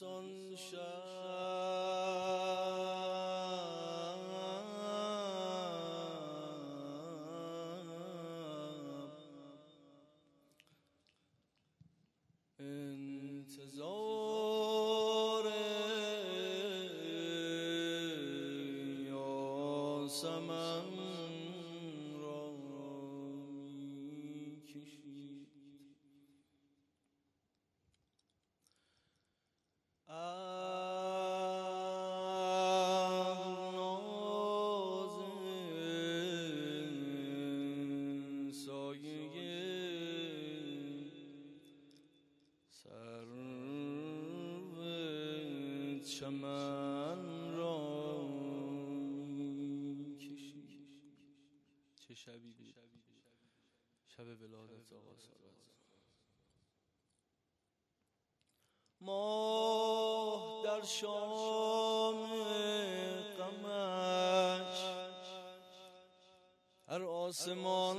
سان شب انتظار یا چمن را چه شبی بود؟ شب ولادت آقا ماه در شام قمش هر آسمان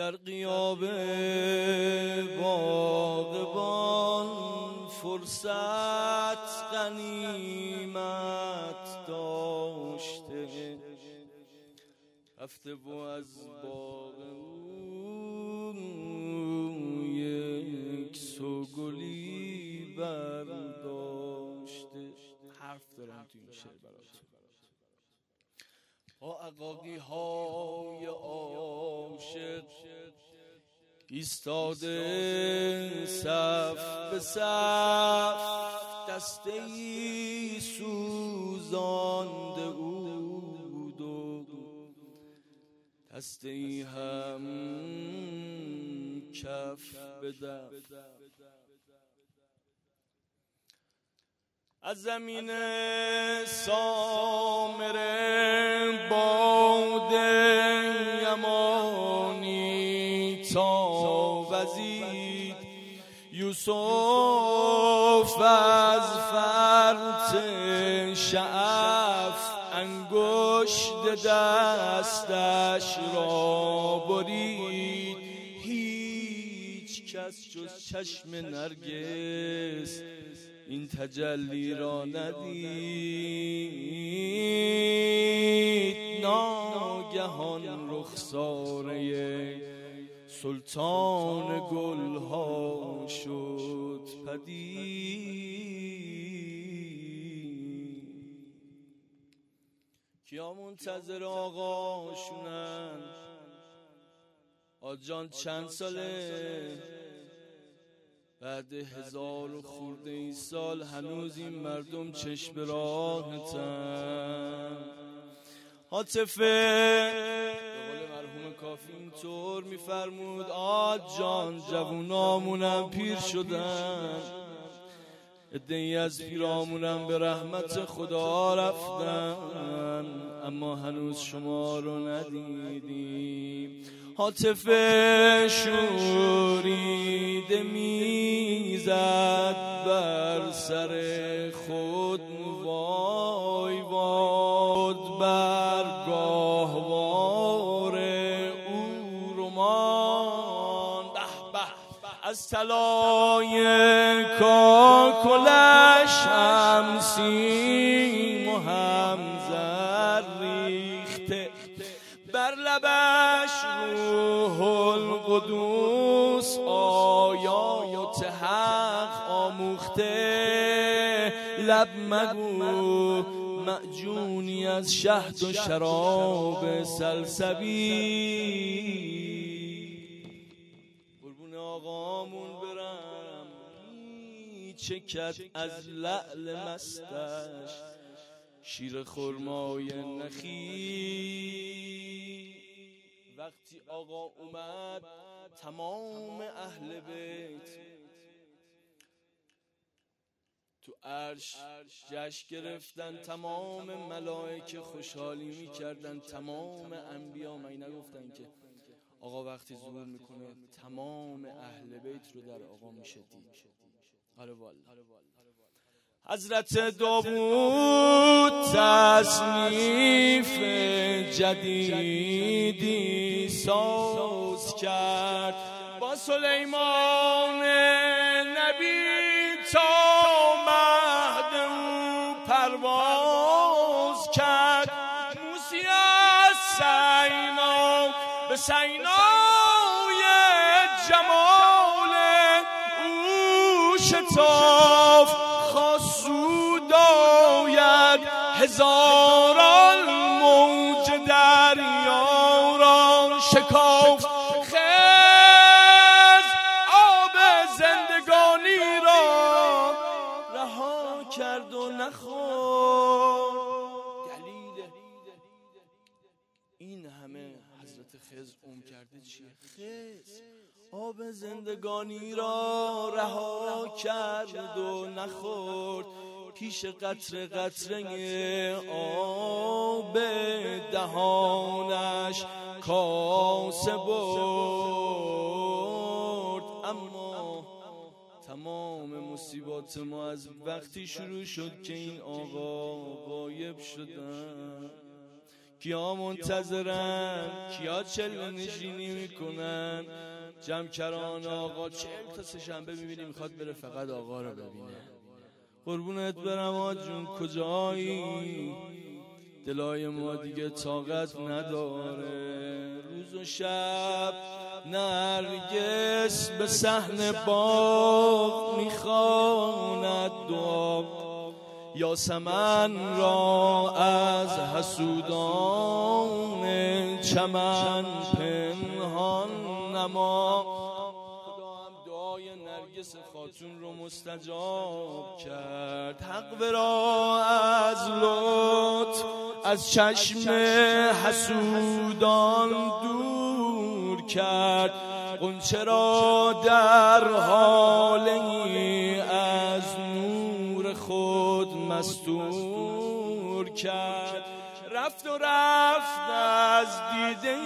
در قیاب باغبان فرصت غنیمت داشته. رفته و از باغ دارم تو این شعر براتون با اقاقی های عاشق ایستاده صف به صف دسته ای سوزانده بود و دسته ای هم کف به از زمین سامر باد یمانی تا وزید یوسف از فرط شعف انگشت دستش را برید. هیچ کس جز چشم نرگس این تجلی را ندید. ناگهان رخساره سلطان گلها شد پدید. کیا منتظر آقاشونن؟ آجان چند ساله؟ بعد هزار و خورده ای سال هنوز این مردم چشم راهتن حاطفه به مرحوم کافی اینطور میفرمود آد جان جوونامونم پیر شدن. ادهی از پیرامونم به رحمت خدا رفتن. اما هنوز شما رو ندیدیم. حاطف شوریده می‌زد بر سر خود وای واد بر گاهوار او رمان به به از طلای کاکلش همسیم القدوس آیات حق آموخته. لب مگو معجونی از شهد و شراب سلسبی قربون آقامون برم. چکت از لعل مستش شیر خرمای نخی وقتی آقا اومد تمام اهل بیت. تو عرش جشن گرفتن تمام ملائکه خوشحالی می‌کردن تمام انبیا من نگفتن که آقا وقتی ظهور می‌کنه تمام اهل بیت رو در آقا میشه دید؟ آره حضرت داوود تصنیف جدیدی ساز کرد. با سلیمان نبی تا مهد او پرواز کرد. موسی از سینا به جمال او هزاران خز آب زندگانی را رها کرد و نخورد. پیش قطر قطره آب دهانش کاسه برد. اما تمام مصیبات ما از وقتی شروع شد که این آقا غایب شدن. کیا منتظرن؟ کیا چل نشینی می‌کنن؟ جمکران آقا چل تا سه شنبه می‌بینی می‌خواد بره فقط آقا رو ببینه. قربونت برم جون کجایی؟ دلای ما دیگه طاقت نداره. روز و شب نرگس به صحن باغ می‌خواند دعا. یا سمن را از حسودان چمن پنهان نما. نرگس خاتون رو مستجاب کرد. حق را از لط از چشم حسودان دور کرد. قنچه را در حالی مستور کرد. رفت و رفت از دیده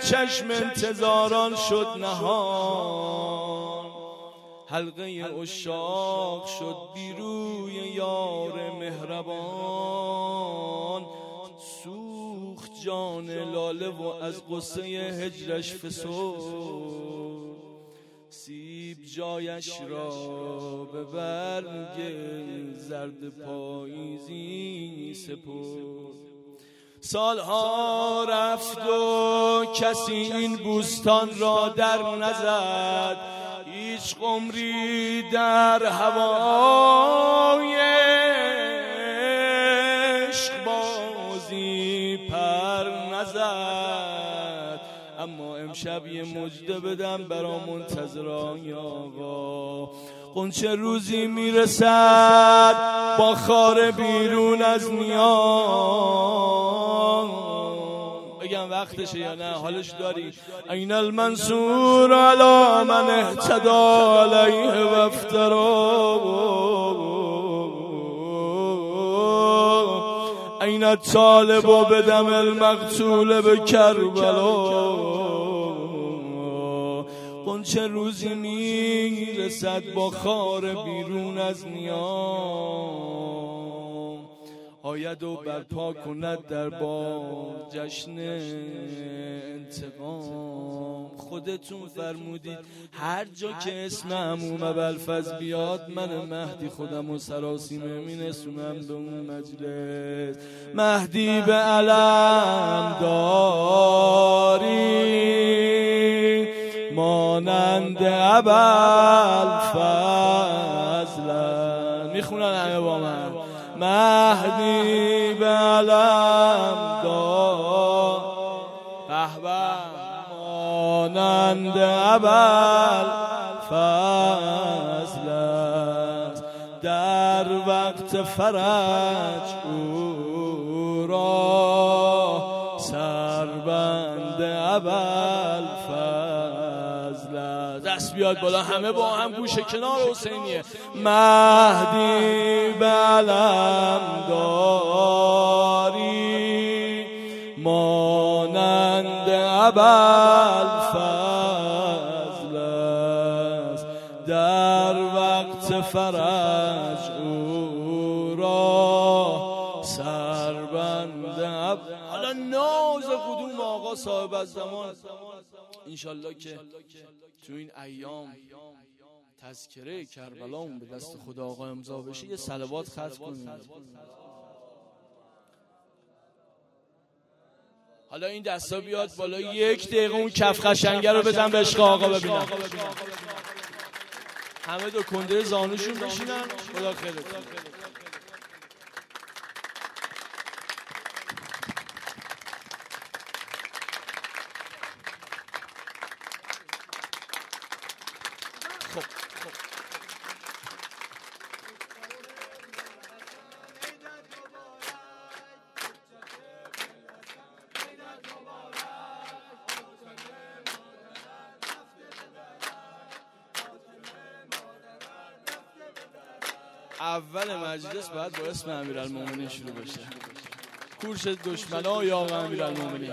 چشم انتظاران شد نهان. حلقه اشاق شد بیروی یار مهربان. سوخت جان لاله و از قصه هجرش فسود سیب جایش را به برگ زرد پاییزی سپرد. سالها رفت و کسی این بوستان را در نزد هیچ قمری در هوای اما امشب یه مجده بدم برا منتظران آقا. قنچه روزی می‌رسد با خار بیرون از نیام بگم وقتشه یا نه؟ حالش داری؟ این المنصور علا من اهتدا علیه و این الطالب و بدم المقتول به کربلا. چه روزی می‌رسد با خار بیرون از نیام آید و برپا کند در با جشن انتقام. خودتون فرمودید هر جا که اسم عموم بلفز بیاد من مهدی خودم و سراسیمه مینسونم به اون مجلس. مهدی به علم داری. مانند عبال مهدی به علم دار. مانند عبل فضل است. در وقت فرج او را سربند دست بیاد بالا همه با هم گوشه کنار حسینیه. مهدی به علم داری مانند عبل فضل در وقت فرج صاحب از زمان. انشالله که تو این ایام تذکره کربلا به دست خدا آقا امضا بشه یه سلوات خط کنید حالا این دستا بیاد بالا یک دقیقه اون کف قشنگه رو بزن به عشق آقا ببینم همه دو کنده زانوشون بشینن. خدا خیرتون. اول مجلس باید با اسم امیرالمومنین شروع بشه. کورش دشمنا یا امیرالمومنین؟